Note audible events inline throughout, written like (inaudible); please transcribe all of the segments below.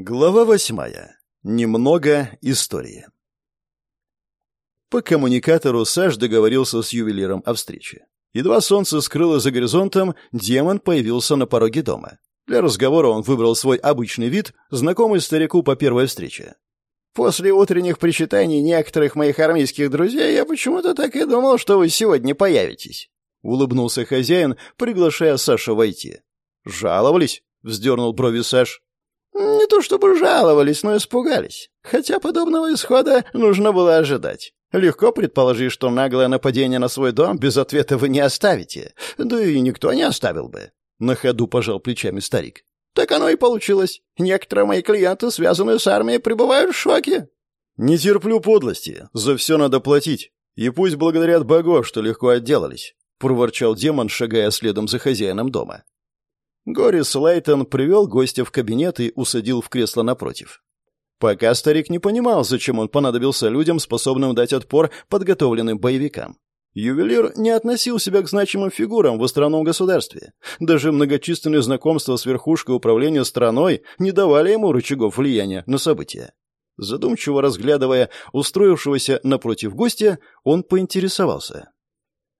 Глава восьмая. Немного истории. По коммуникатору Саш договорился с ювелиром о встрече. Едва солнце скрыло за горизонтом, демон появился на пороге дома. Для разговора он выбрал свой обычный вид, знакомый старику по первой встрече. «После утренних причитаний некоторых моих армейских друзей я почему-то так и думал, что вы сегодня появитесь», — улыбнулся хозяин, приглашая Сашу войти. «Жаловались?» — вздернул брови Саш. «Не то чтобы жаловались, но испугались. Хотя подобного исхода нужно было ожидать. Легко предположить, что наглое нападение на свой дом без ответа вы не оставите. Да и никто не оставил бы. На ходу пожал плечами старик. Так оно и получилось. Некоторые мои клиенты, связанные с армией, пребывают в шоке. Не терплю подлости. За все надо платить. И пусть благодарят богов, что легко отделались. Проворчал демон, шагая следом за хозяином дома. Горис Лейтон привел гостя в кабинет и усадил в кресло напротив. Пока старик не понимал, зачем он понадобился людям, способным дать отпор подготовленным боевикам. Ювелир не относил себя к значимым фигурам в островном государстве. Даже многочисленные знакомства с верхушкой управления страной не давали ему рычагов влияния на события. Задумчиво разглядывая устроившегося напротив гостя, он поинтересовался.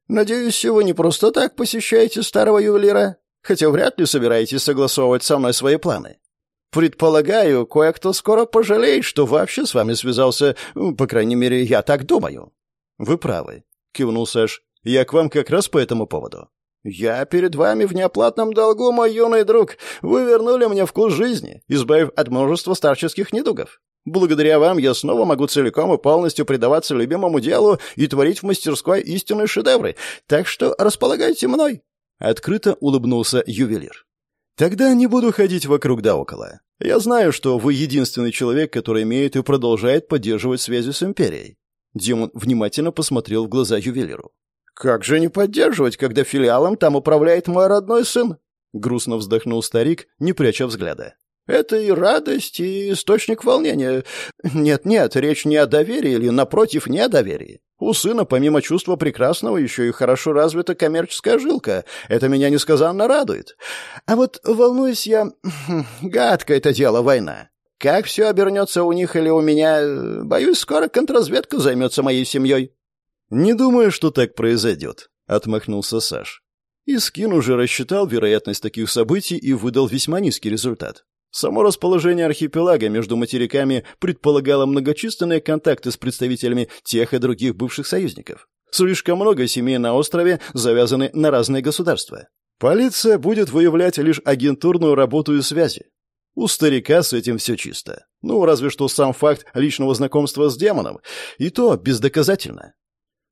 «Надеюсь, вы не просто так посещаете старого ювелира, хотя вряд ли собираетесь согласовывать со мной свои планы. Предполагаю, кое-кто скоро пожалеет, что вообще с вами связался, по крайней мере, я так думаю». «Вы правы», — кивнул Сэш. «Я к вам как раз по этому поводу». «Я перед вами в неоплатном долгу, мой юный друг. Вы вернули мне вкус жизни, избавив от множества старческих недугов. Благодаря вам я снова могу целиком и полностью предаваться любимому делу и творить в мастерской истинные шедевры. Так что располагайте мной». Открыто улыбнулся ювелир. Тогда не буду ходить вокруг да около. Я знаю, что вы единственный человек, который имеет и продолжает поддерживать связи с Империей. Демон внимательно посмотрел в глаза ювелиру. «Как же не поддерживать, когда филиалом там управляет мой родной сын?» Грустно вздохнул старик, не пряча взгляда. Это и радость, и источник волнения. Нет-нет, речь не о доверии или, напротив, не о доверии. У сына, помимо чувства прекрасного, еще и хорошо развита коммерческая жилка. Это меня несказанно радует. А вот волнуюсь я... (clears throat) Гадко это дело, война. Как все обернется у них или у меня, боюсь, скоро контрразведка займется моей семьей. «Не думаю, что так произойдет», — отмахнулся Саш. Искин уже рассчитал вероятность таких событий и выдал весьма низкий результат. Само расположение архипелага между материками предполагало многочисленные контакты с представителями тех и других бывших союзников. Слишком много семей на острове завязаны на разные государства. Полиция будет выявлять лишь агентурную работу и связи. У старика с этим все чисто. Ну, разве что сам факт личного знакомства с демоном, и то бездоказательно.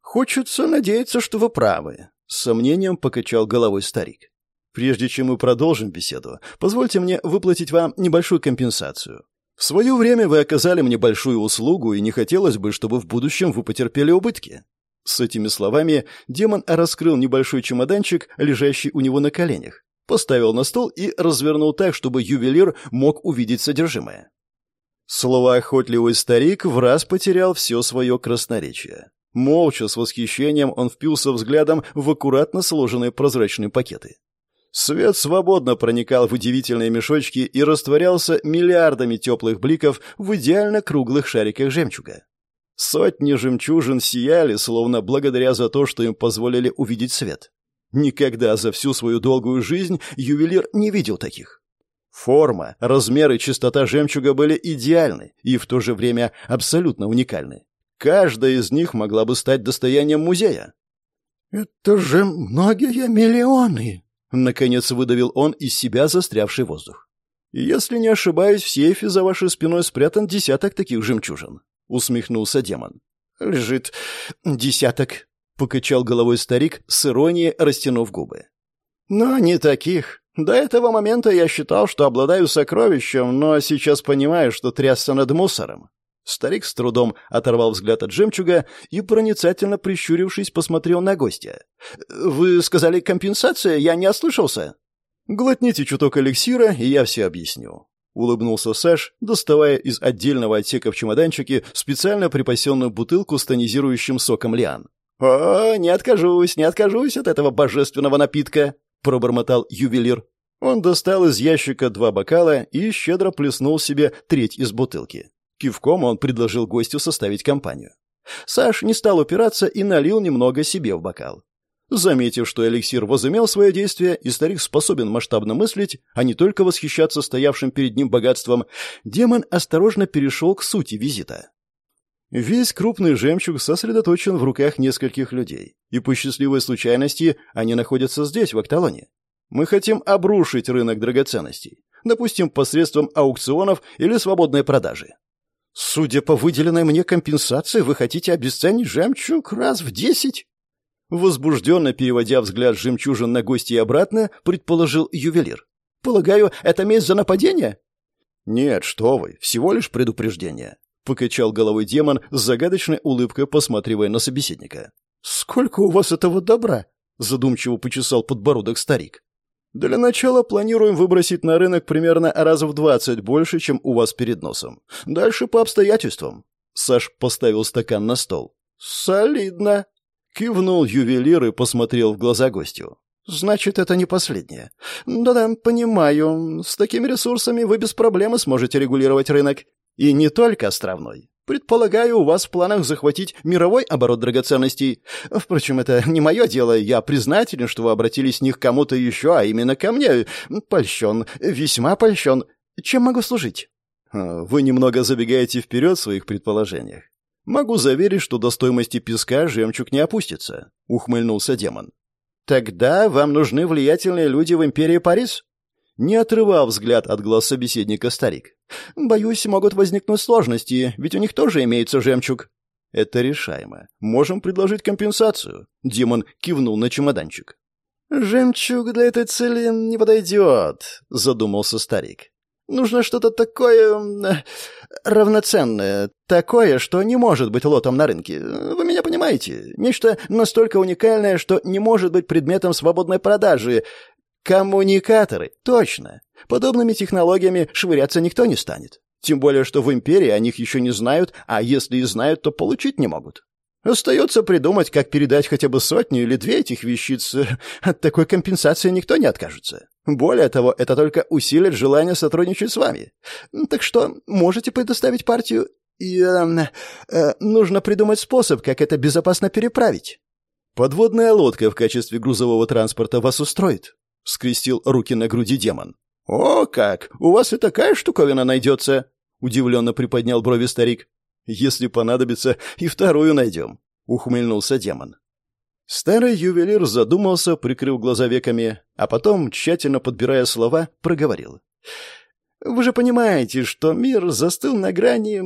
«Хочется надеяться, что вы правы», — с сомнением покачал головой старик. Прежде чем мы продолжим беседу, позвольте мне выплатить вам небольшую компенсацию. В свое время вы оказали мне большую услугу, и не хотелось бы, чтобы в будущем вы потерпели убытки». С этими словами демон раскрыл небольшой чемоданчик, лежащий у него на коленях, поставил на стол и развернул так, чтобы ювелир мог увидеть содержимое. Словоохотливый старик в раз потерял все свое красноречие. Молча, с восхищением, он впился взглядом в аккуратно сложенные прозрачные пакеты. Свет свободно проникал в удивительные мешочки и растворялся миллиардами теплых бликов в идеально круглых шариках жемчуга. Сотни жемчужин сияли, словно благодаря за то, что им позволили увидеть свет. Никогда за всю свою долгую жизнь ювелир не видел таких. Форма, размер и чистота жемчуга были идеальны и в то же время абсолютно уникальны. Каждая из них могла бы стать достоянием музея. «Это же многие миллионы!» Наконец выдавил он из себя застрявший воздух. «Если не ошибаюсь, в сейфе за вашей спиной спрятан десяток таких жемчужин», — усмехнулся демон. «Лежит десяток», — покачал головой старик, с иронией растянув губы. «Но не таких. До этого момента я считал, что обладаю сокровищем, но сейчас понимаю, что трясся над мусором. Старик с трудом оторвал взгляд от жемчуга и, проницательно прищурившись, посмотрел на гостя. «Вы сказали компенсация? Я не ослышался?» «Глотните чуток эликсира, и я все объясню», — улыбнулся Саш, доставая из отдельного отсека в чемоданчике специально припасенную бутылку с тонизирующим соком лиан. «О, не откажусь, не откажусь от этого божественного напитка», — пробормотал ювелир. Он достал из ящика два бокала и щедро плеснул себе треть из бутылки. Кивком он предложил гостю составить компанию. Саш не стал упираться и налил немного себе в бокал. Заметив, что эликсир возымел свое действие, и старик способен масштабно мыслить, а не только восхищаться стоявшим перед ним богатством, демон осторожно перешел к сути визита. Весь крупный жемчуг сосредоточен в руках нескольких людей, и по счастливой случайности они находятся здесь, в Акталоне. Мы хотим обрушить рынок драгоценностей, допустим, посредством аукционов или свободной продажи. Судя по выделенной мне компенсации, вы хотите обесценить жемчуг раз в десять? Возбужденно переводя взгляд жемчужин на гости и обратно, предположил ювелир. «Полагаю, это месть за нападение?» «Нет, что вы, всего лишь предупреждение», — покачал головой демон с загадочной улыбкой, посматривая на собеседника. «Сколько у вас этого добра?» — задумчиво почесал подбородок старик. «Для начала планируем выбросить на рынок примерно раз в двадцать больше, чем у вас перед носом. Дальше по обстоятельствам». Саш поставил стакан на стол. «Солидно», Кивнул ювелир и посмотрел в глаза гостю. «Значит, это не последнее. Да-да, понимаю. С такими ресурсами вы без проблем сможете регулировать рынок. И не только островной. Предполагаю, у вас в планах захватить мировой оборот драгоценностей. Впрочем, это не мое дело. Я признателен, что вы обратились не к кому-то еще, а именно ко мне. Польщен, весьма польщен. Чем могу служить?» «Вы немного забегаете вперед в своих предположениях. Могу заверить, что до стоимости песка жемчуг не опустится, ухмыльнулся демон. Тогда вам нужны влиятельные люди в империи Парис? Не отрывал взгляд от глаз собеседника старик. Боюсь, могут возникнуть сложности, ведь у них тоже имеется жемчуг. Это решаемо. Можем предложить компенсацию. Демон кивнул на чемоданчик. «Жемчуг для этой цели не подойдет», — задумался старик. Нужно что-то такое... Э, равноценное. Такое, что не может быть лотом на рынке. Вы меня понимаете? Нечто настолько уникальное, что не может быть предметом свободной продажи. Коммуникаторы. Точно. Подобными технологиями швыряться никто не станет. Тем более, что в империи о них еще не знают, а если и знают, то получить не могут. Остается придумать, как передать хотя бы сотню или две этих вещиц. От такой компенсации никто не откажется. Более того, это только усилит желание сотрудничать с вами. Так что можете предоставить партию, и э, э, нужно придумать способ, как это безопасно переправить. Подводная лодка в качестве грузового транспорта вас устроит? Скрестил руки на груди демон. О, как! У вас и такая штуковина найдется! Удивленно приподнял брови старик. Если понадобится, и вторую найдем», — ухмыльнулся демон. Старый ювелир задумался, прикрыв глаза веками, а потом, тщательно подбирая слова, проговорил. «Вы же понимаете, что мир застыл на грани...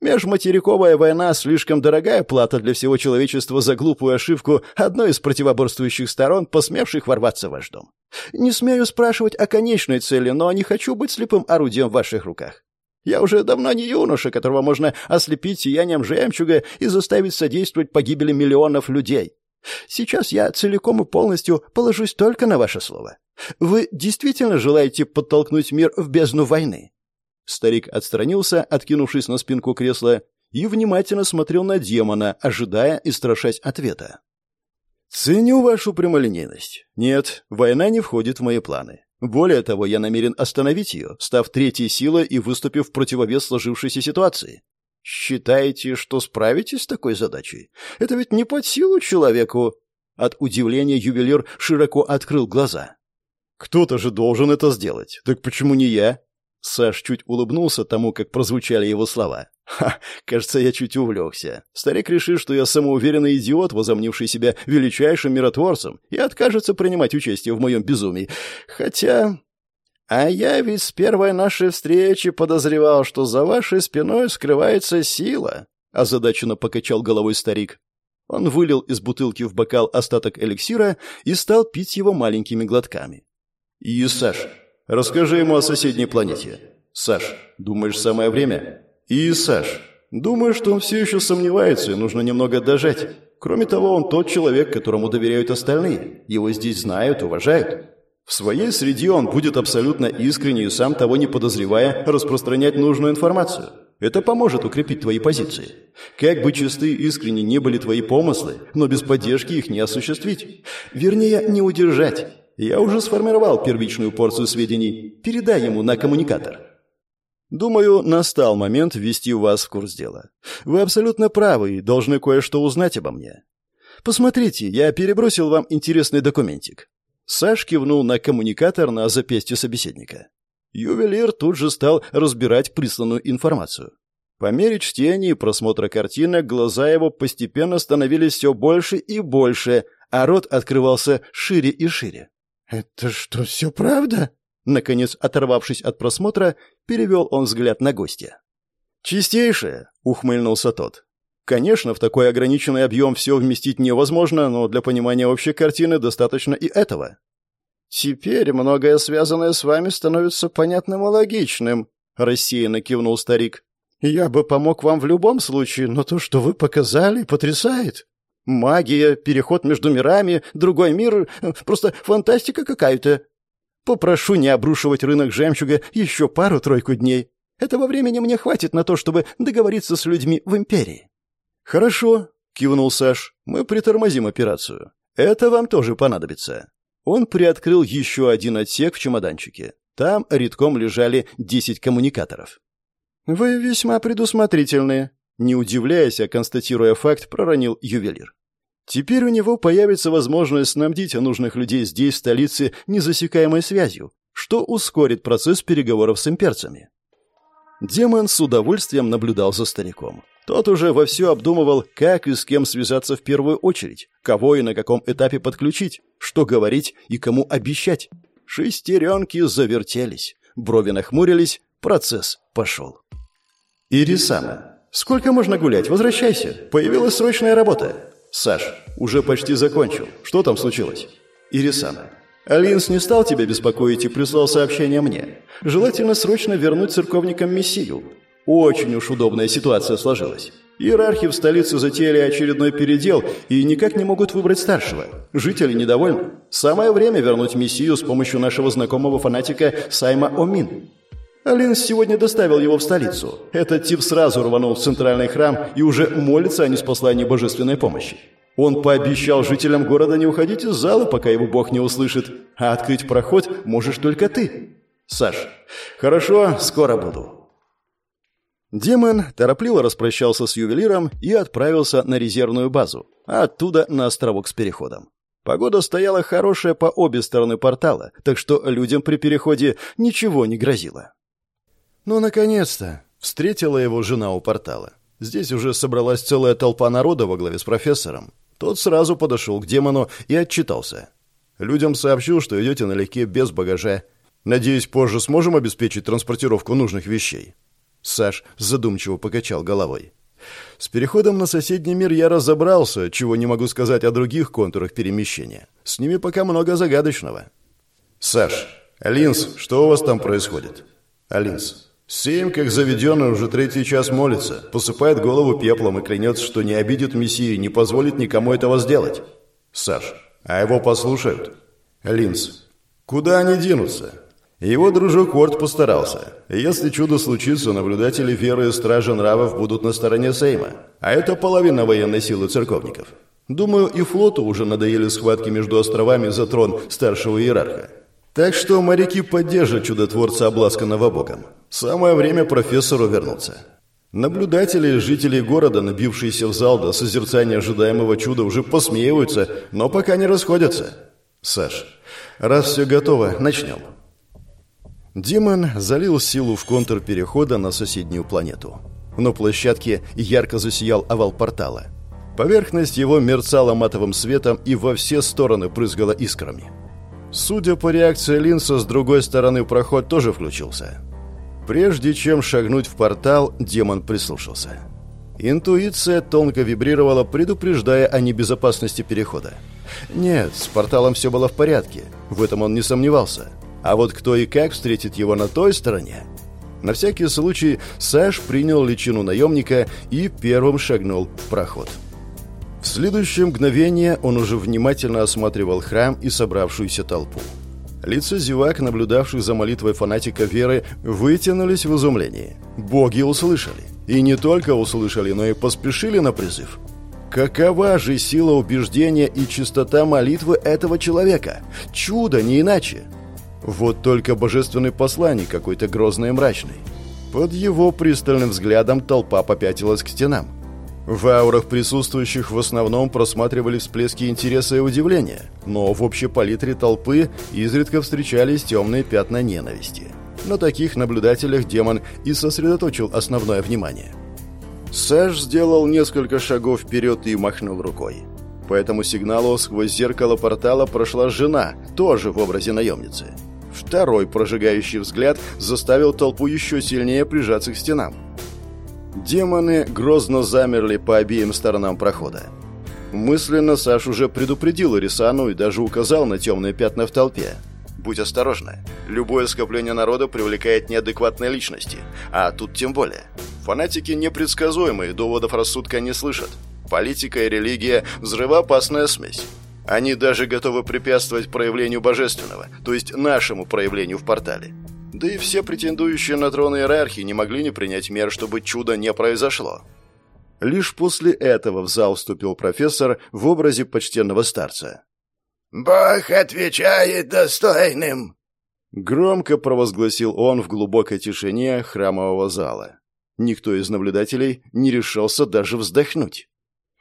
Межматериковая война — слишком дорогая плата для всего человечества за глупую ошибку одной из противоборствующих сторон, посмевших ворваться в ваш дом. Не смею спрашивать о конечной цели, но не хочу быть слепым орудием в ваших руках. Я уже давно не юноша, которого можно ослепить сиянием жемчуга и заставить содействовать погибели миллионов людей. Сейчас я целиком и полностью положусь только на ваше слово. Вы действительно желаете подтолкнуть мир в бездну войны?» Старик отстранился, откинувшись на спинку кресла, и внимательно смотрел на демона, ожидая и страшась ответа. «Ценю вашу прямолинейность. Нет, война не входит в мои планы. Более того, я намерен остановить ее, став третьей силой и выступив в противовес сложившейся ситуации. Считаете, что справитесь с такой задачей? Это ведь не под силу человеку. От удивления ювелир широко открыл глаза. Кто-то же должен это сделать. Так почему не я? Саш чуть улыбнулся тому, как прозвучали его слова. Ха, кажется, я чуть увлекся. Старик решил, что я самоуверенный идиот, возомнивший себя величайшим миротворцем, и откажется принимать участие в моем безумии. Хотя... А я ведь с первой нашей встречи подозревал, что за вашей спиной скрывается сила, озадаченно покачал головой старик. Он вылил из бутылки в бокал остаток эликсира и стал пить его маленькими глотками. «И, Саш, расскажи ему о соседней планете. Саш, думаешь, самое время?» И Саш. Думаю, что он все еще сомневается, и нужно немного дожать. Кроме того, он тот человек, которому доверяют остальные. Его здесь знают, уважают. В своей среде он будет абсолютно искренне и сам того не подозревая распространять нужную информацию. Это поможет укрепить твои позиции. Как бы чисты и искренне не были твои помыслы, но без поддержки их не осуществить. Вернее, не удержать. Я уже сформировал первичную порцию сведений. Передай ему на коммуникатор. Думаю, настал момент ввести вас в курс дела. Вы абсолютно правы и должны кое-что узнать обо мне. Посмотрите, я перебросил вам интересный документик. Саш кивнул на коммуникатор на запястье собеседника. Ювелир тут же стал разбирать присланную информацию. По мере чтения и просмотра картинок глаза его постепенно становились все больше и больше, а рот открывался шире и шире. «Это что, все правда?» Наконец, оторвавшись от просмотра, перевел он взгляд на гостя. «Чистейшее!» — ухмыльнулся тот. «Конечно, в такой ограниченный объем все вместить невозможно, но для понимания общей картины достаточно и этого». «Теперь многое связанное с вами становится понятным и логичным», — рассеянно кивнул старик. «Я бы помог вам в любом случае, но то, что вы показали, потрясает. Магия, переход между мирами, другой мир — просто фантастика какая-то. Попрошу не обрушивать рынок жемчуга еще пару-тройку дней. Этого времени мне хватит на то, чтобы договориться с людьми в Империи». «Хорошо», — кивнул Саш. «Мы притормозим операцию. Это вам тоже понадобится». Он приоткрыл еще один отсек в чемоданчике. Там редком лежали десять коммуникаторов. «Вы весьма предусмотрительные», — не удивляясь, а констатируя факт, проронил ювелир. Теперь у него появится возможность снабдить нужных людей здесь, в столице, незасекаемой связью, что ускорит процесс переговоров с имперцами. Демон с удовольствием наблюдал за стариком. Тот уже вовсю обдумывал, как и с кем связаться в первую очередь, кого и на каком этапе подключить, что говорить и кому обещать. Шестеренки завертелись, брови нахмурились, процесс пошел. «Ирисана, сколько можно гулять? Возвращайся. Появилась срочная работа». «Саш, уже почти закончил. Что там случилось?» «Ирисана, Алинс не стал тебя беспокоить и прислал сообщение мне. Желательно срочно вернуть церковникам Мессию. Очень уж удобная ситуация сложилась. Иерархи в столице затеяли очередной передел и никак не могут выбрать старшего. Жители недовольны. Самое время вернуть Мессию с помощью нашего знакомого фанатика Сайма Омин. Алинс сегодня доставил его в столицу. Этот тип сразу рванул в центральный храм и уже молится о неспослании божественной помощи. Он пообещал жителям города не уходить из зала, пока его бог не услышит, а открыть проход можешь только ты. Саш, хорошо, скоро буду. Демон торопливо распрощался с ювелиром и отправился на резервную базу, а оттуда на островок с переходом. Погода стояла хорошая по обе стороны портала, так что людям при переходе ничего не грозило. Ну, наконец-то! Встретила его жена у портала. Здесь уже собралась целая толпа народа во главе с профессором. Тот сразу подошел к демону и отчитался. «Людям сообщил, что идете налегке без багажа. Надеюсь, позже сможем обеспечить транспортировку нужных вещей». Саш задумчиво покачал головой. «С переходом на соседний мир я разобрался, чего не могу сказать о других контурах перемещения. С ними пока много загадочного». «Саш, Алинс, что у вас там происходит?» «Алинс, Сейм, как заведенный, уже третий час молится, посыпает голову пеплом и клянется, что не обидит Мессию не позволит никому этого сделать. Саш, а его послушают? Линз, куда они денутся? Его дружок Уорд постарался. Если чудо случится, наблюдатели веры и стражи нравов будут на стороне Сейма. А это половина военной силы церковников. Думаю, и флоту уже надоели схватки между островами за трон старшего иерарха. Так что моряки поддержат чудотворца обласканного богом. Самое время профессору вернуться. Наблюдатели и жители города, набившиеся в зал до созерцания ожидаемого чуда, уже посмеиваются, но пока не расходятся. Саш, раз все готово, начнем. Димон залил силу в контур перехода на соседнюю планету. На площадке ярко засиял овал портала. Поверхность его мерцала матовым светом и во все стороны прызгала искрами. Судя по реакции Линса, с другой стороны проход тоже включился. Прежде чем шагнуть в портал, демон прислушался. Интуиция тонко вибрировала, предупреждая о небезопасности перехода. Нет, с порталом все было в порядке, в этом он не сомневался. А вот кто и как встретит его на той стороне? На всякий случай Саш принял личину наемника и первым шагнул в проход. В следующее мгновение он уже внимательно осматривал храм и собравшуюся толпу. Лица зевак, наблюдавших за молитвой фанатика веры, вытянулись в изумлении. Боги услышали. И не только услышали, но и поспешили на призыв. Какова же сила убеждения и чистота молитвы этого человека? Чудо, не иначе. Вот только божественный посланник какой-то грозный и мрачный. Под его пристальным взглядом толпа попятилась к стенам. В аурах присутствующих в основном просматривали всплески интереса и удивления, но в общей палитре толпы изредка встречались темные пятна ненависти. На таких наблюдателях демон и сосредоточил основное внимание. Сэш сделал несколько шагов вперед и махнул рукой. По этому сигналу сквозь зеркало портала прошла жена, тоже в образе наемницы. Второй прожигающий взгляд заставил толпу еще сильнее прижаться к стенам. Демоны грозно замерли по обеим сторонам прохода. Мысленно Саш уже предупредил Ирисану и даже указал на темные пятна в толпе. «Будь осторожна. Любое скопление народа привлекает неадекватные личности, а тут тем более. Фанатики непредсказуемые, доводов рассудка не слышат. Политика и религия – взрывоопасная смесь. Они даже готовы препятствовать проявлению божественного, то есть нашему проявлению в портале. Да и все претендующие на трон иерархии не могли не принять мер, чтобы чудо не произошло. Лишь после этого в зал вступил профессор в образе почтенного старца. «Бог отвечает достойным!» Громко провозгласил он в глубокой тишине храмового зала. Никто из наблюдателей не решался даже вздохнуть.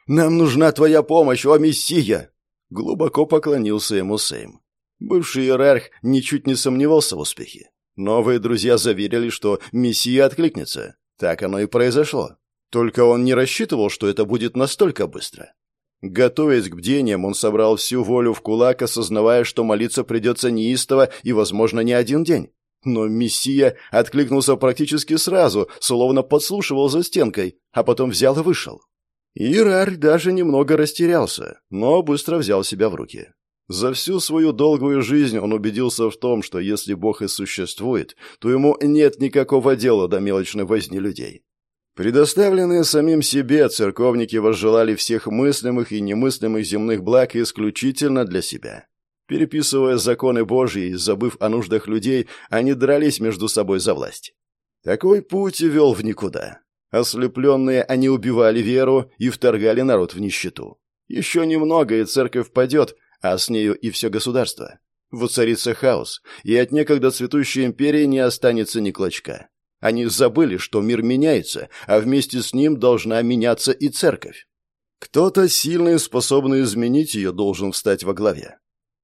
«Нам нужна твоя помощь, о Мессия!» Глубоко поклонился ему Сейм. Бывший иерарх ничуть не сомневался в успехе. Новые друзья заверили, что Мессия откликнется. Так оно и произошло. Только он не рассчитывал, что это будет настолько быстро. Готовясь к бдениям, он собрал всю волю в кулак, осознавая, что молиться придется неистово и, возможно, не один день. Но Мессия откликнулся практически сразу, словно подслушивал за стенкой, а потом взял и вышел. Ирарь даже немного растерялся, но быстро взял себя в руки. За всю свою долгую жизнь он убедился в том, что если Бог и существует, то ему нет никакого дела до мелочной возни людей. Предоставленные самим себе, церковники возжелали всех мыслимых и немыслимых земных благ исключительно для себя. Переписывая законы Божьи и забыв о нуждах людей, они дрались между собой за власть. Такой путь вел в никуда. Ослепленные они убивали веру и вторгали народ в нищету. Еще немного, и церковь падет, а с нею и все государство. Воцарится хаос, и от некогда цветущей империи не останется ни клочка. Они забыли, что мир меняется, а вместе с ним должна меняться и церковь. Кто-то сильный, способный изменить ее, должен встать во главе.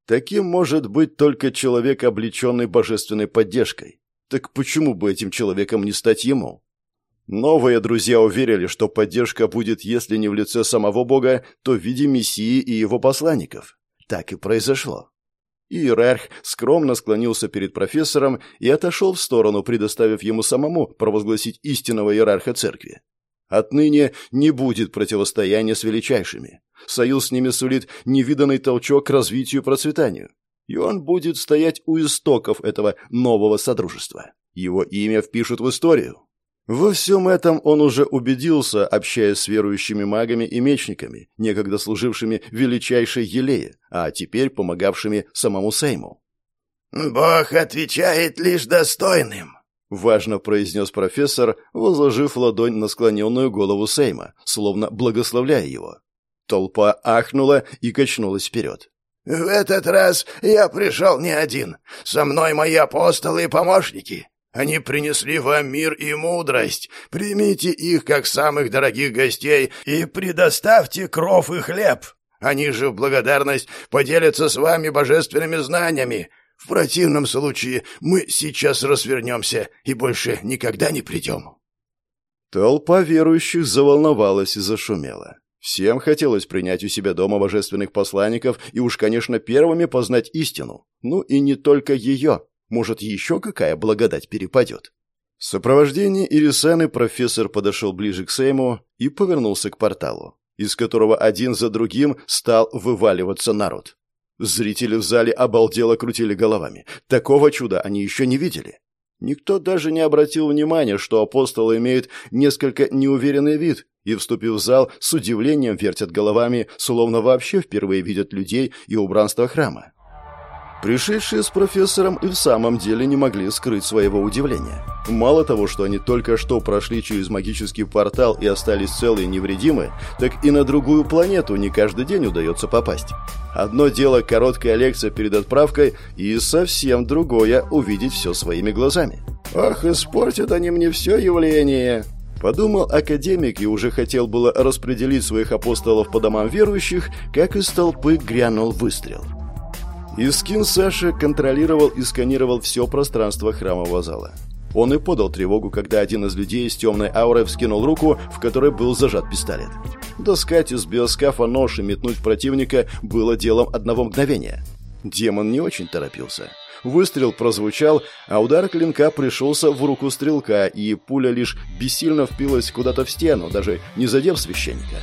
Таким может быть только человек, облеченный божественной поддержкой. Так почему бы этим человеком не стать ему? Новые друзья уверили, что поддержка будет, если не в лице самого Бога, то в виде Мессии и его посланников. Так и произошло. Иерарх скромно склонился перед профессором и отошел в сторону, предоставив ему самому провозгласить истинного иерарха церкви. Отныне не будет противостояния с величайшими. Союз с ними сулит невиданный толчок к развитию и процветанию. И он будет стоять у истоков этого нового содружества. Его имя впишут в историю. Во всем этом он уже убедился, общаясь с верующими магами и мечниками, некогда служившими величайшей Елее, а теперь помогавшими самому Сейму. «Бог отвечает лишь достойным», — важно произнес профессор, возложив ладонь на склоненную голову Сейма, словно благословляя его. Толпа ахнула и качнулась вперед. «В этот раз я пришел не один. Со мной мои апостолы и помощники. Они принесли вам мир и мудрость. Примите их как самых дорогих гостей и предоставьте кров и хлеб. Они же в благодарность поделятся с вами божественными знаниями. В противном случае мы сейчас развернемся и больше никогда не придем». Толпа верующих заволновалась и зашумела. Всем хотелось принять у себя дома божественных посланников и уж, конечно, первыми познать истину. Ну и не только ее. Может, еще какая благодать перепадет? В сопровождении Ирисаны профессор подошел ближе к Сейму и повернулся к порталу, из которого один за другим стал вываливаться народ. Зрители в зале обалдело крутили головами. Такого чуда они еще не видели. Никто даже не обратил внимания, что апостолы имеют несколько неуверенный вид и, вступив в зал, с удивлением вертят головами, словно вообще впервые видят людей и убранство храма. Пришедшие с профессором и в самом деле не могли скрыть своего удивления. Мало того, что они только что прошли через магический портал и остались целы и невредимы, так и на другую планету не каждый день удается попасть. Одно дело короткая лекция перед отправкой, и совсем другое увидеть все своими глазами. «Ах, испортят они мне все явление!» Подумал академик и уже хотел было распределить своих апостолов по домам верующих, как из толпы грянул выстрел. Искин Саша контролировал и сканировал все пространство храмового зала. Он и подал тревогу, когда один из людей с темной аурой вскинул руку, в которой был зажат пистолет. Доскать из биоскафа нож и метнуть противника было делом одного мгновения. Демон не очень торопился. Выстрел прозвучал, а удар клинка пришелся в руку стрелка, и пуля лишь бессильно впилась куда-то в стену, даже не задев священника.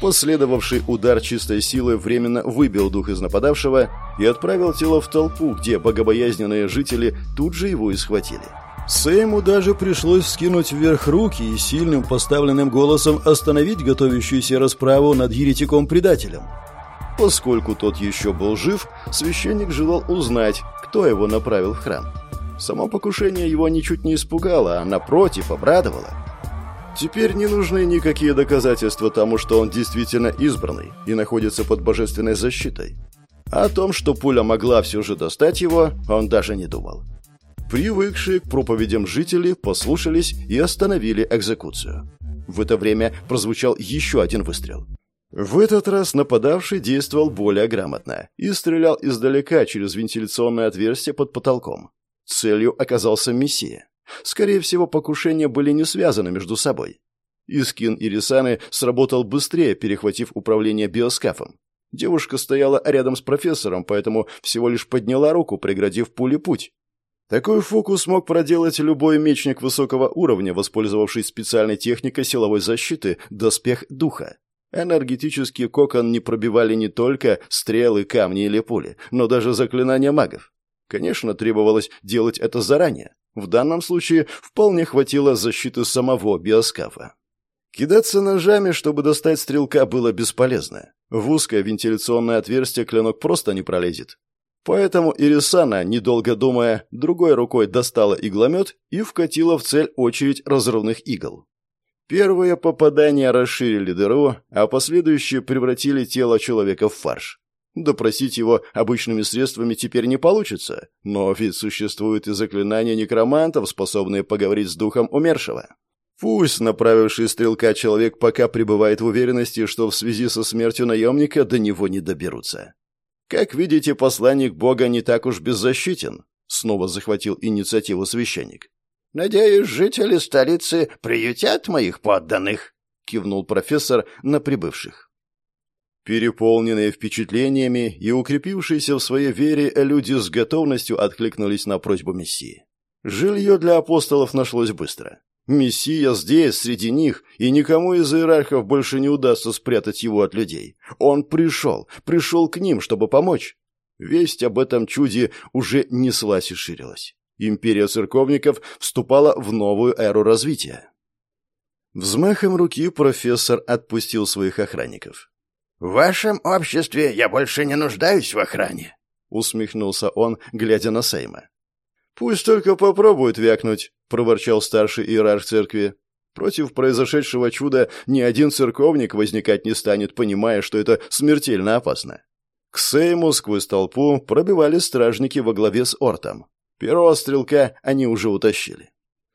Последовавший удар чистой силы временно выбил дух из нападавшего и отправил тело в толпу, где богобоязненные жители тут же его и схватили. Сейму даже пришлось скинуть вверх руки и сильным поставленным голосом остановить готовящуюся расправу над еретиком-предателем. Поскольку тот еще был жив, священник желал узнать, кто его направил в храм. Само покушение его ничуть не испугало, а напротив обрадовало. Теперь не нужны никакие доказательства тому, что он действительно избранный и находится под божественной защитой. О том, что пуля могла все же достать его, он даже не думал. Привыкшие к проповедям жители послушались и остановили экзекуцию. В это время прозвучал еще один выстрел. В этот раз нападавший действовал более грамотно и стрелял издалека через вентиляционное отверстие под потолком. Целью оказался Мессия. Скорее всего, покушения были не связаны между собой. Искин и Рисаны сработал быстрее, перехватив управление биоскафом. Девушка стояла рядом с профессором, поэтому всего лишь подняла руку, преградив пуле путь. Такой фокус мог проделать любой мечник высокого уровня, воспользовавшись специальной техникой силовой защиты «Доспех духа». Энергетический кокон не пробивали не только стрелы, камни или пули, но даже заклинания магов. Конечно, требовалось делать это заранее. В данном случае вполне хватило защиты самого биоскафа. Кидаться ножами, чтобы достать стрелка, было бесполезно. В узкое вентиляционное отверстие клинок просто не пролезет. Поэтому Ирисана, недолго думая, другой рукой достала игломет и вкатила в цель очередь разрывных игл. Первые попадания расширили дыру, а последующие превратили тело человека в фарш. Допросить его обычными средствами теперь не получится, но ведь существуют и заклинания некромантов, способные поговорить с духом умершего. Пусть направивший стрелка человек пока пребывает в уверенности, что в связи со смертью наемника до него не доберутся. Как видите, посланник Бога не так уж беззащитен, снова захватил инициативу священник. Надеюсь, жители столицы приютят моих подданных, кивнул профессор на прибывших. Переполненные впечатлениями и укрепившиеся в своей вере, люди с готовностью откликнулись на просьбу Мессии. Жилье для апостолов нашлось быстро. Мессия здесь, среди них, и никому из иерархов больше не удастся спрятать его от людей. Он пришел, пришел к ним, чтобы помочь. Весть об этом чуде уже неслась и ширилась. Империя церковников вступала в новую эру развития. Взмахом руки профессор отпустил своих охранников. «В вашем обществе я больше не нуждаюсь в охране», — усмехнулся он, глядя на Сейма. «Пусть только попробует вякнуть», — проворчал старший иерарх церкви. «Против произошедшего чуда ни один церковник возникать не станет, понимая, что это смертельно опасно». К Сейму сквозь толпу пробивали стражники во главе с Ортом. Первого стрелка они уже утащили.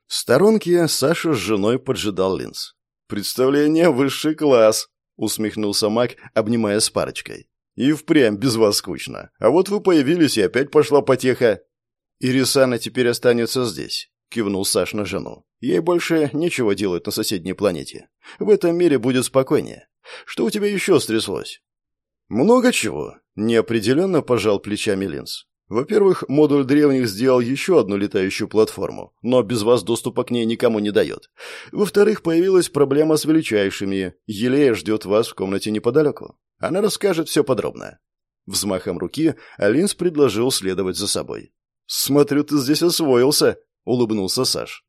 В сторонке Саша с женой поджидал Линз. «Представление высший класс», усмехнулся маг, обнимая с парочкой. «И впрямь без вас скучно. А вот вы появились, и опять пошла потеха». «Ирисана теперь останется здесь», — кивнул Саш на жену. «Ей больше нечего делать на соседней планете. В этом мире будет спокойнее. Что у тебя еще стряслось?» «Много чего», — неопределенно пожал плечами Линз. Во-первых, модуль древних сделал еще одну летающую платформу, но без вас доступа к ней никому не дает. Во-вторых, появилась проблема с величайшими. Елея ждет вас в комнате неподалеку. Она расскажет все подробно. Взмахом руки Алинс предложил следовать за собой. «Смотрю, ты здесь освоился», — улыбнулся Саш.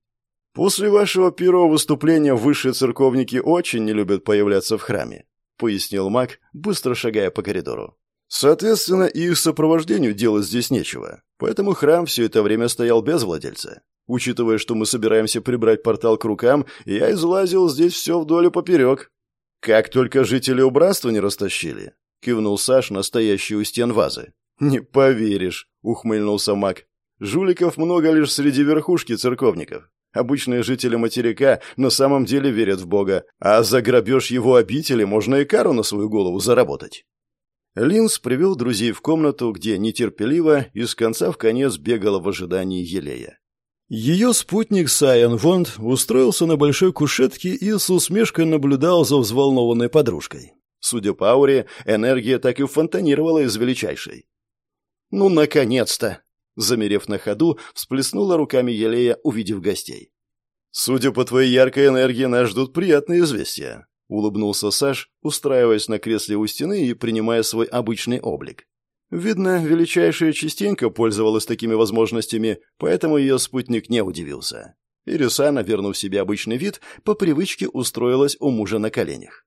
«После вашего первого выступления высшие церковники очень не любят появляться в храме», — пояснил маг, быстро шагая по коридору. Соответственно, и их сопровождению делать здесь нечего. Поэтому храм все это время стоял без владельца. Учитывая, что мы собираемся прибрать портал к рукам, я излазил здесь все вдоль и поперек. Как только жители убранства не растащили, кивнул Саш, настоящий у стен вазы. Не поверишь, ухмыльнулся маг. Жуликов много лишь среди верхушки церковников. Обычные жители материка на самом деле верят в Бога, а за грабеж его обители можно и кару на свою голову заработать. Линз привел друзей в комнату, где нетерпеливо и с конца в конец бегала в ожидании Елея. Ее спутник Сайон Вонд устроился на большой кушетке и с усмешкой наблюдал за взволнованной подружкой. Судя по ауре, энергия так и фонтанировала из величайшей. «Ну, наконец-то!» Замерев на ходу, всплеснула руками Елея, увидев гостей. «Судя по твоей яркой энергии, нас ждут приятные известия», — улыбнулся Саш, устраиваясь на кресле у стены и принимая свой обычный облик. Видно, величайшая частенько пользовалась такими возможностями, поэтому ее спутник не удивился. Ирисана, вернув себе обычный вид, по привычке устроилась у мужа на коленях.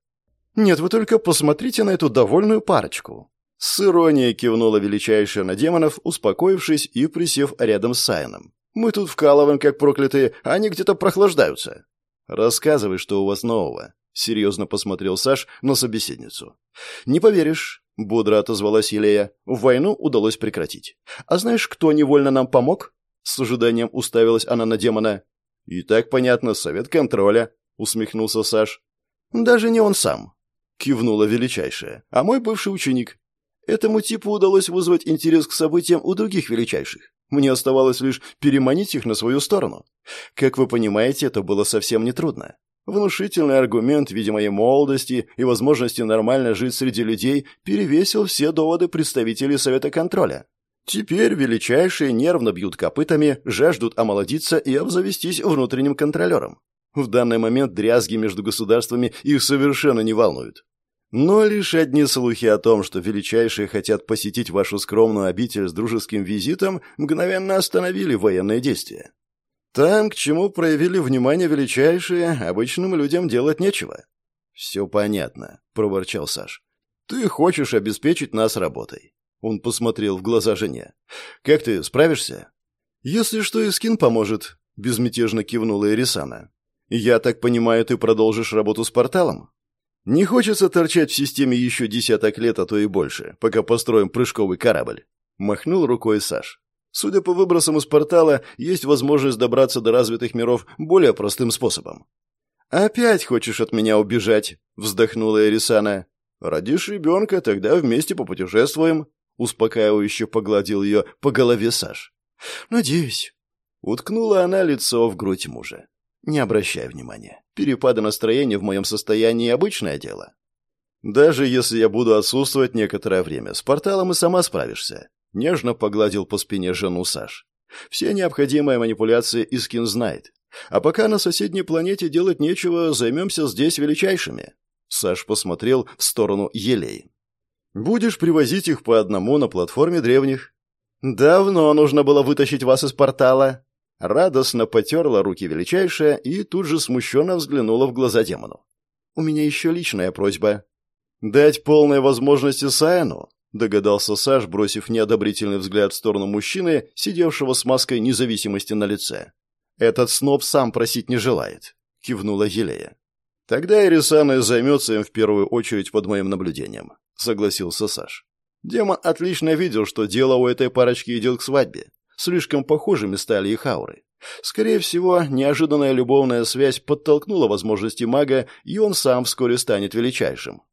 «Нет, вы только посмотрите на эту довольную парочку!» С иронией кивнула величайшая на демонов, успокоившись и присев рядом с Сайном. «Мы тут вкалываем, как проклятые, а они где-то прохлаждаются». «Рассказывай, что у вас нового», — серьезно посмотрел Саш на собеседницу. «Не поверишь, — бодро отозвалась Елея. «Войну удалось прекратить. А знаешь, кто невольно нам помог?» С ожиданием уставилась она на демона. «И так понятно, совет контроля», — усмехнулся Саш. «Даже не он сам», — кивнула величайшая, — «а мой бывший ученик. Этому типу удалось вызвать интерес к событиям у других величайших. Мне оставалось лишь переманить их на свою сторону. Как вы понимаете, это было совсем нетрудно. Внушительный аргумент в виде молодости и возможности нормально жить среди людей перевесил все доводы представителей Совета контроля. Теперь величайшие нервно бьют копытами, жаждут омолодиться и обзавестись внутренним контролером. В данный момент дрязги между государствами их совершенно не волнуют. Но лишь одни слухи о том, что величайшие хотят посетить вашу скромную обитель с дружеским визитом, мгновенно остановили военные действия. Там, к чему проявили внимание величайшие, обычным людям делать нечего. «Все понятно», — проворчал Саш. «Ты хочешь обеспечить нас работой». Он посмотрел в глаза жене. «Как ты, справишься?» «Если что, и скин поможет», — безмятежно кивнула Ирисана. «Я так понимаю, ты продолжишь работу с порталом?» «Не хочется торчать в системе еще десяток лет, а то и больше, пока построим прыжковый корабль», — махнул рукой Саш. Судя по выбросам из портала, есть возможность добраться до развитых миров более простым способом. «Опять хочешь от меня убежать?» — вздохнула Эрисана. «Родишь ребенка, тогда вместе попутешествуем», — успокаивающе погладил ее по голове Саш. «Надеюсь». Уткнула она лицо в грудь мужа. «Не обращай внимания. Перепады настроения в моем состоянии — обычное дело. Даже если я буду отсутствовать некоторое время, с порталом и сама справишься. Нежно погладил по спине жену Саш. Все необходимые манипуляции Искин знает. А пока на соседней планете делать нечего, займемся здесь величайшими. Саш посмотрел в сторону елей. Будешь привозить их по одному на платформе древних. Давно нужно было вытащить вас из портала. Радостно потерла руки величайшая и тут же смущенно взглянула в глаза демону. У меня еще личная просьба. Дать полные возможности Саяну догадался Саш, бросив неодобрительный взгляд в сторону мужчины, сидевшего с маской независимости на лице. «Этот сноб сам просить не желает», — кивнула Елея. «Тогда Ирисана займется им в первую очередь под моим наблюдением», — согласился Саш. Демон отлично видел, что дело у этой парочки идет к свадьбе. Слишком похожими стали их ауры. Скорее всего, неожиданная любовная связь подтолкнула возможности мага, и он сам вскоре станет величайшим.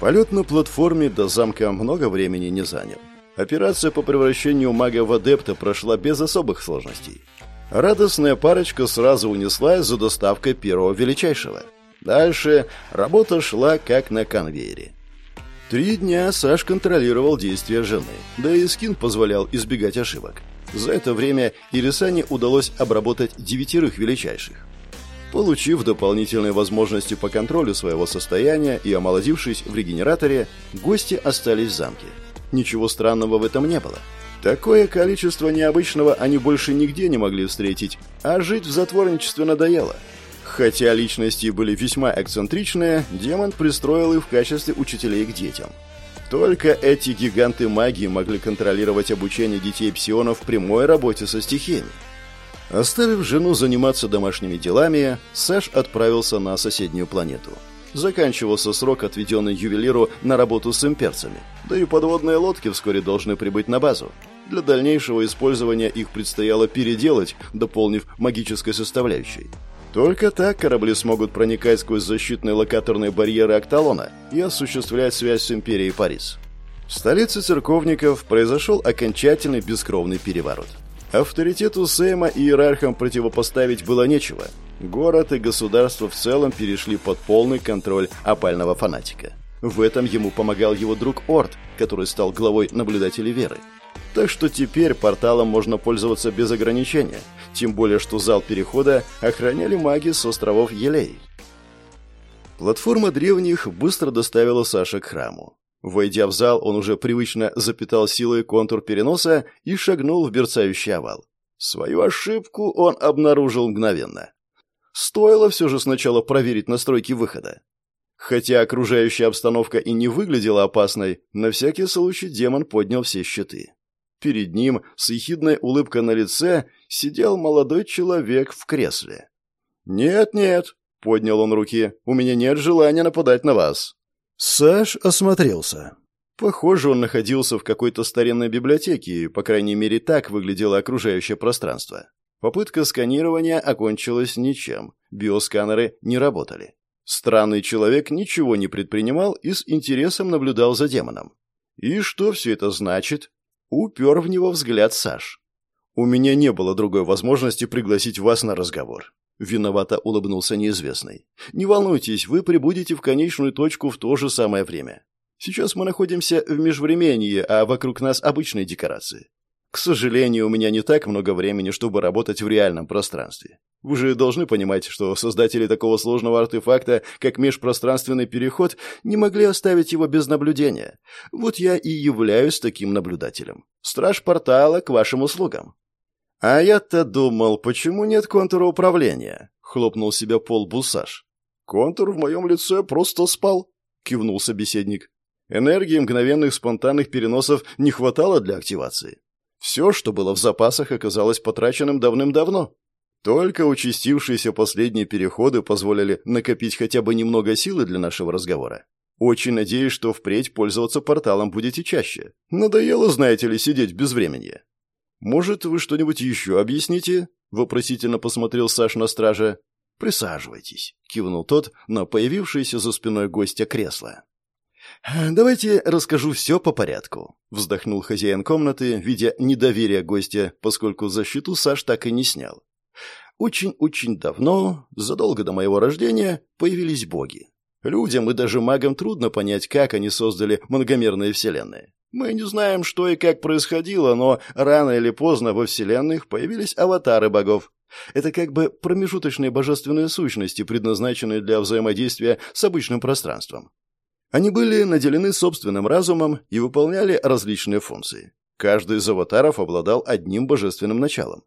Полет на платформе до замка много времени не занял. Операция по превращению мага в адепта прошла без особых сложностей. Радостная парочка сразу унеслась за доставкой первого величайшего. Дальше работа шла как на конвейере. Три дня Саш контролировал действия жены, да и скин позволял избегать ошибок. За это время Ирисане удалось обработать девятерых величайших. Получив дополнительные возможности по контролю своего состояния и омолодившись в регенераторе, гости остались в замке. Ничего странного в этом не было. Такое количество необычного они больше нигде не могли встретить, а жить в затворничестве надоело. Хотя личности были весьма эксцентричные, демон пристроил их в качестве учителей к детям. Только эти гиганты магии могли контролировать обучение детей псионов в прямой работе со стихиями. Оставив жену заниматься домашними делами, Саш отправился на соседнюю планету. Заканчивался срок, отведенный ювелиру на работу с имперцами. Да и подводные лодки вскоре должны прибыть на базу. Для дальнейшего использования их предстояло переделать, дополнив магической составляющей. Только так корабли смогут проникать сквозь защитные локаторные барьеры Акталона и осуществлять связь с Империей Парис. В столице церковников произошел окончательный бескровный переворот. Авторитету Сейма и иерархам противопоставить было нечего. Город и государство в целом перешли под полный контроль опального фанатика. В этом ему помогал его друг Орд, который стал главой наблюдателей веры. Так что теперь порталом можно пользоваться без ограничения, тем более что зал перехода охраняли маги с островов Елей. Платформа древних быстро доставила Саша к храму. Войдя в зал, он уже привычно запитал силой контур переноса и шагнул в берцающий овал. Свою ошибку он обнаружил мгновенно. Стоило все же сначала проверить настройки выхода. Хотя окружающая обстановка и не выглядела опасной, на всякий случай демон поднял все щиты. Перед ним, с ехидной улыбкой на лице, сидел молодой человек в кресле. «Нет-нет», — поднял он руки, — «у меня нет желания нападать на вас». Саш осмотрелся. Похоже, он находился в какой-то старинной библиотеке, по крайней мере, так выглядело окружающее пространство. Попытка сканирования окончилась ничем, биосканеры не работали. Странный человек ничего не предпринимал и с интересом наблюдал за демоном. И что все это значит? Упер в него взгляд Саш. «У меня не было другой возможности пригласить вас на разговор». Виновато улыбнулся неизвестный. «Не волнуйтесь, вы прибудете в конечную точку в то же самое время. Сейчас мы находимся в межвременье, а вокруг нас обычные декорации. К сожалению, у меня не так много времени, чтобы работать в реальном пространстве. Вы же должны понимать, что создатели такого сложного артефакта, как межпространственный переход, не могли оставить его без наблюдения. Вот я и являюсь таким наблюдателем. Страж портала к вашим услугам. А я-то думал, почему нет контура управления? Хлопнул себя пол Бусаш. Контур в моем лице просто спал, кивнул собеседник. Энергии мгновенных спонтанных переносов не хватало для активации. Все, что было в запасах, оказалось потраченным давным-давно. Только участившиеся последние переходы позволили накопить хотя бы немного силы для нашего разговора. Очень надеюсь, что впредь пользоваться порталом будете чаще. Надоело, знаете ли, сидеть без времени. Может, вы что-нибудь еще объясните? Вопросительно посмотрел Саш на стража. Присаживайтесь, кивнул тот на появившееся за спиной гостя кресло. «Давайте расскажу все по порядку», — вздохнул хозяин комнаты, видя недоверие гостя, поскольку защиту Саш так и не снял. «Очень-очень давно, задолго до моего рождения, появились боги. Людям и даже магам трудно понять, как они создали многомерные вселенные. Мы не знаем, что и как происходило, но рано или поздно во вселенных появились аватары богов. Это как бы промежуточные божественные сущности, предназначенные для взаимодействия с обычным пространством. Они были наделены собственным разумом и выполняли различные функции. Каждый из аватаров обладал одним божественным началом.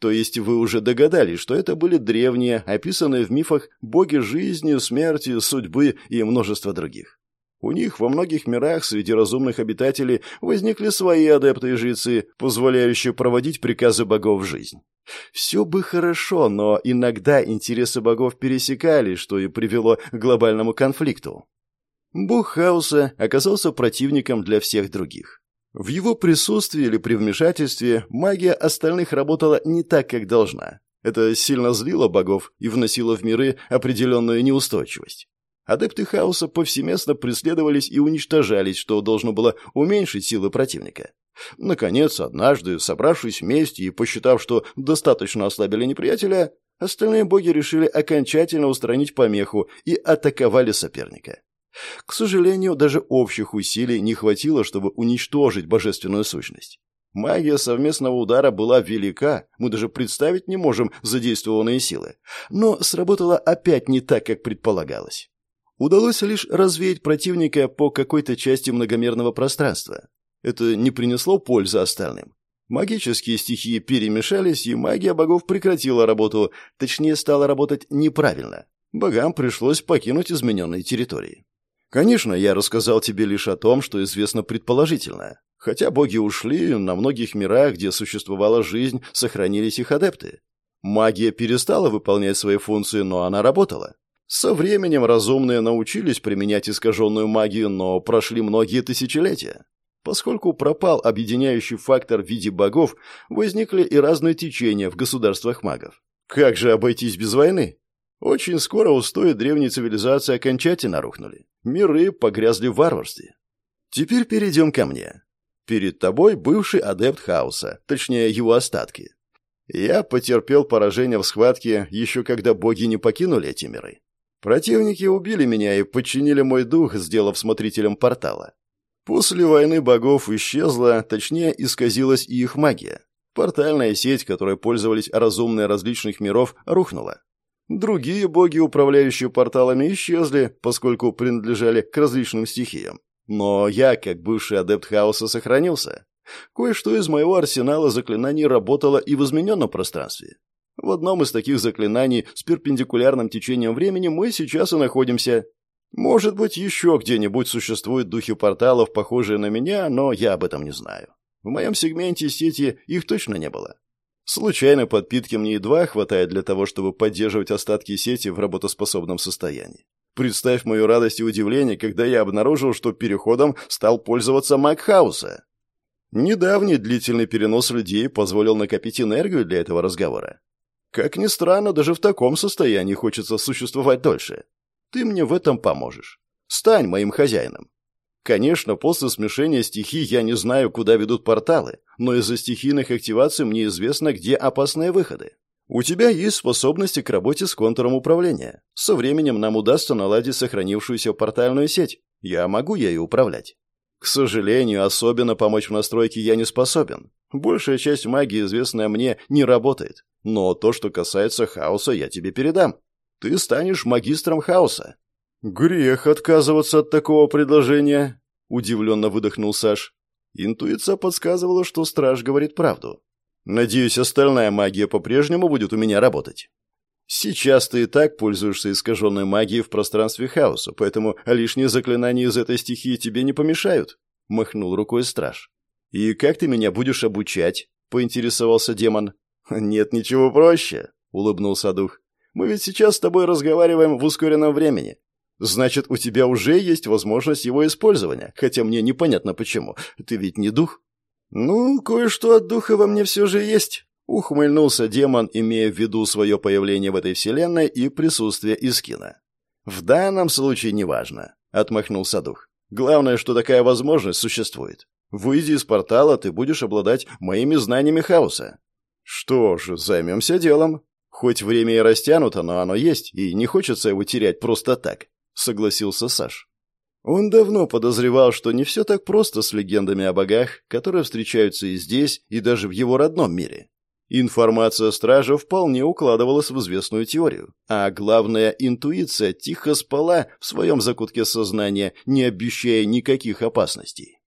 То есть вы уже догадались, что это были древние, описанные в мифах боги жизни, смерти, судьбы и множество других. У них во многих мирах среди разумных обитателей возникли свои адепты и жрецы, позволяющие проводить приказы богов в жизнь. Все бы хорошо, но иногда интересы богов пересекались, что и привело к глобальному конфликту. Бог хаоса оказался противником для всех других. В его присутствии или при вмешательстве магия остальных работала не так, как должна. Это сильно злило богов и вносило в миры определенную неустойчивость. Адепты хаоса повсеместно преследовались и уничтожались, что должно было уменьшить силы противника. Наконец, однажды, собравшись вместе и посчитав, что достаточно ослабили неприятеля, остальные боги решили окончательно устранить помеху и атаковали соперника. К сожалению, даже общих усилий не хватило, чтобы уничтожить божественную сущность. Магия совместного удара была велика, мы даже представить не можем задействованные силы, но сработала опять не так, как предполагалось. Удалось лишь развеять противника по какой-то части многомерного пространства. Это не принесло пользы остальным. Магические стихии перемешались, и магия богов прекратила работу, точнее, стала работать неправильно. Богам пришлось покинуть измененные территории. Конечно, я рассказал тебе лишь о том, что известно предположительно. Хотя боги ушли, на многих мирах, где существовала жизнь, сохранились их адепты. Магия перестала выполнять свои функции, но она работала. Со временем разумные научились применять искаженную магию, но прошли многие тысячелетия. Поскольку пропал объединяющий фактор в виде богов, возникли и разные течения в государствах магов. Как же обойтись без войны? Очень скоро устои древней цивилизации окончательно рухнули. Миры погрязли в варварстве. Теперь перейдем ко мне. Перед тобой бывший адепт хаоса, точнее его остатки. Я потерпел поражение в схватке еще когда боги не покинули эти миры. Противники убили меня и подчинили мой дух, сделав смотрителем портала. После войны богов исчезла, точнее, исказилась и их магия. Портальная сеть, которой пользовались разумные различных миров, рухнула. Другие боги, управляющие порталами, исчезли, поскольку принадлежали к различным стихиям. Но я, как бывший адепт хаоса, сохранился. Кое-что из моего арсенала заклинаний работало и в измененном пространстве. В одном из таких заклинаний с перпендикулярным течением времени мы сейчас и находимся. Может быть, еще где-нибудь существуют духи порталов, похожие на меня, но я об этом не знаю. В моем сегменте сети их точно не было. Случайной подпитки мне едва хватает для того, чтобы поддерживать остатки сети в работоспособном состоянии. Представь мою радость и удивление, когда я обнаружил, что переходом стал пользоваться Макхауса. Недавний длительный перенос людей позволил накопить энергию для этого разговора. Как ни странно, даже в таком состоянии хочется существовать дольше. Ты мне в этом поможешь. Стань моим хозяином. Конечно, после смешения стихий я не знаю, куда ведут порталы, но из-за стихийных активаций мне известно, где опасные выходы. У тебя есть способности к работе с контуром управления. Со временем нам удастся наладить сохранившуюся портальную сеть. Я могу ею управлять. К сожалению, особенно помочь в настройке я не способен. Большая часть магии, известная мне, не работает. Но то, что касается хаоса, я тебе передам. Ты станешь магистром хаоса. Грех отказываться от такого предложения, удивленно выдохнул Саш. Интуиция подсказывала, что страж говорит правду. Надеюсь, остальная магия по-прежнему будет у меня работать. Сейчас ты и так пользуешься искаженной магией в пространстве хаоса, поэтому лишние заклинания из этой стихии тебе не помешают, махнул рукой страж. И как ты меня будешь обучать? поинтересовался демон. «Нет ничего проще», — улыбнулся дух. «Мы ведь сейчас с тобой разговариваем в ускоренном времени. Значит, у тебя уже есть возможность его использования, хотя мне непонятно почему. Ты ведь не дух?» «Ну, кое-что от духа во мне все же есть», — ухмыльнулся демон, имея в виду свое появление в этой вселенной и присутствие Искина. «В данном случае неважно», — отмахнулся дух. «Главное, что такая возможность существует. Выйди из портала, ты будешь обладать моими знаниями хаоса. Что ж, займемся делом. Хоть время и растянуто, но оно есть, и не хочется его терять просто так, согласился Саш. Он давно подозревал, что не все так просто с легендами о богах, которые встречаются и здесь, и даже в его родном мире. Информация стража вполне укладывалась в известную теорию, а главная интуиция тихо спала в своем закутке сознания, не обещая никаких опасностей.